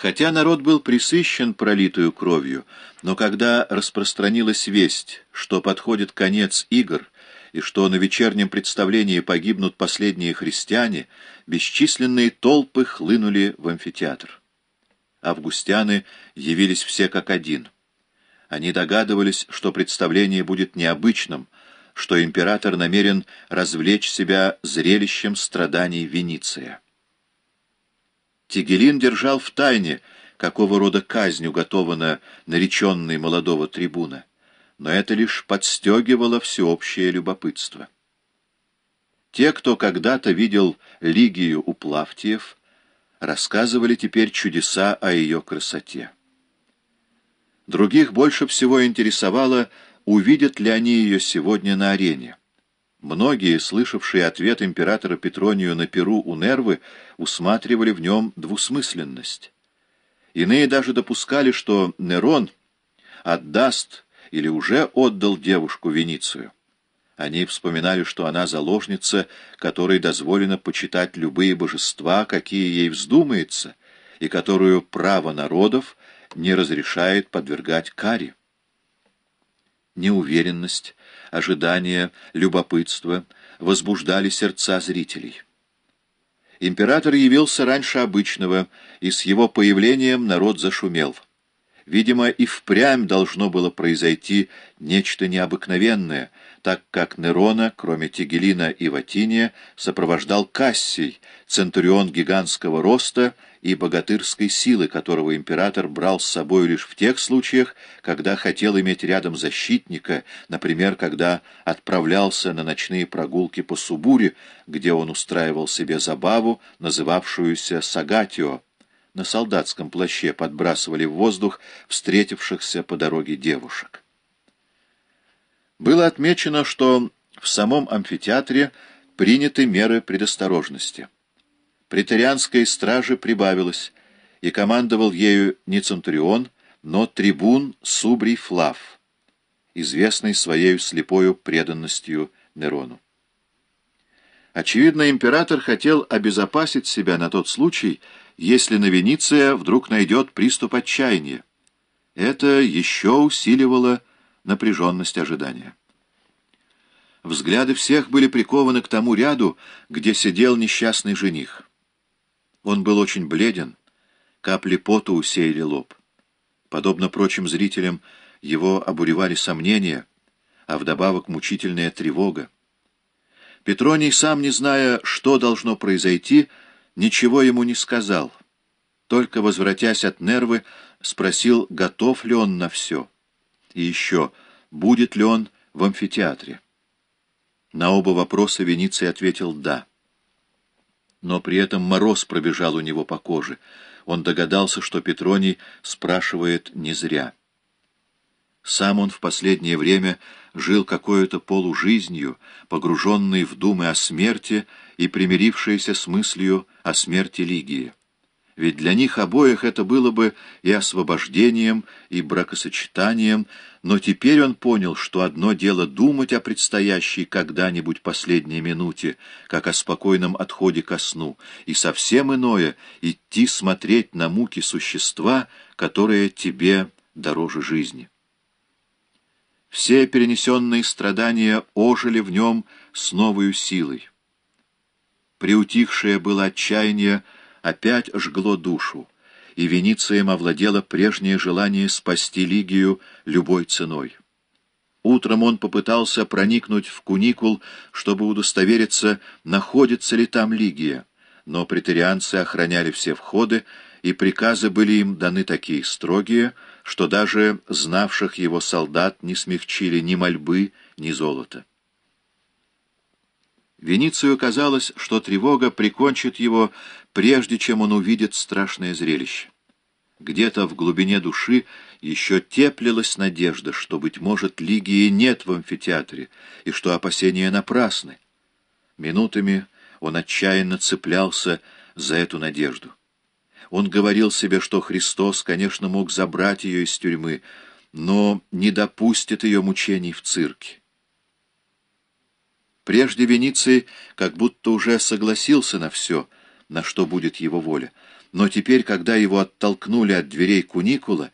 Хотя народ был присыщен пролитую кровью, но когда распространилась весть, что подходит конец игр, и что на вечернем представлении погибнут последние христиане, бесчисленные толпы хлынули в амфитеатр. Августяны явились все как один. Они догадывались, что представление будет необычным, что император намерен развлечь себя зрелищем страданий Вениция. Тигелин держал в тайне, какого рода казнь уготована нареченной молодого трибуна, но это лишь подстегивало всеобщее любопытство. Те, кто когда-то видел Лигию у Плавтиев, рассказывали теперь чудеса о ее красоте. Других больше всего интересовало, увидят ли они ее сегодня на арене. Многие, слышавшие ответ императора Петронию на Перу у Нервы, усматривали в нем двусмысленность. Иные даже допускали, что Нерон отдаст или уже отдал девушку Веницию. Они вспоминали, что она заложница, которой дозволено почитать любые божества, какие ей вздумается, и которую право народов не разрешает подвергать каре. Неуверенность, ожидание, любопытство возбуждали сердца зрителей. Император явился раньше обычного, и с его появлением народ зашумел. Видимо, и впрямь должно было произойти нечто необыкновенное, так как Нерона, кроме Тигелина и Ватиния, сопровождал Кассий, центурион гигантского роста и богатырской силы, которого император брал с собой лишь в тех случаях, когда хотел иметь рядом защитника, например, когда отправлялся на ночные прогулки по Субуре, где он устраивал себе забаву, называвшуюся Сагатио, на солдатском плаще подбрасывали в воздух встретившихся по дороге девушек. Было отмечено, что в самом амфитеатре приняты меры предосторожности. Претерианской стражи прибавилось, и командовал ею не Центурион, но трибун Субрий Флав, известный своей слепою преданностью Нерону. Очевидно, император хотел обезопасить себя на тот случай, если на Венеция вдруг найдет приступ отчаяния. Это еще усиливало напряженность ожидания. Взгляды всех были прикованы к тому ряду, где сидел несчастный жених. Он был очень бледен, капли пота усеяли лоб. Подобно прочим зрителям, его обуревали сомнения, а вдобавок мучительная тревога. Петроний, сам не зная, что должно произойти, ничего ему не сказал. Только, возвратясь от нервы, спросил, готов ли он на все. И еще, будет ли он в амфитеатре. На оба вопроса Вениций ответил «да». Но при этом мороз пробежал у него по коже. Он догадался, что Петроний спрашивает не зря. Сам он в последнее время жил какой-то полужизнью, погруженный в думы о смерти и примирившийся с мыслью о смерти Лигии. Ведь для них обоих это было бы и освобождением, и бракосочетанием, но теперь он понял, что одно дело думать о предстоящей когда-нибудь последней минуте, как о спокойном отходе ко сну, и совсем иное — идти смотреть на муки существа, которое тебе дороже жизни. Все перенесенные страдания ожили в нем с новой силой. Приутихшее было отчаяние опять жгло душу, и Веницием овладело прежнее желание спасти Лигию любой ценой. Утром он попытался проникнуть в куникул, чтобы удостовериться, находится ли там Лигия, но претерианцы охраняли все входы, и приказы были им даны такие строгие, что даже знавших его солдат не смягчили ни мольбы, ни золота. Веницию казалось, что тревога прикончит его, прежде чем он увидит страшное зрелище. Где-то в глубине души еще теплилась надежда, что, быть может, Лигии нет в амфитеатре, и что опасения напрасны. Минутами он отчаянно цеплялся за эту надежду. Он говорил себе, что Христос, конечно, мог забрать ее из тюрьмы, но не допустит ее мучений в цирке. Прежде Вениций как будто уже согласился на все, на что будет его воля, Но теперь, когда его оттолкнули от дверей куникула,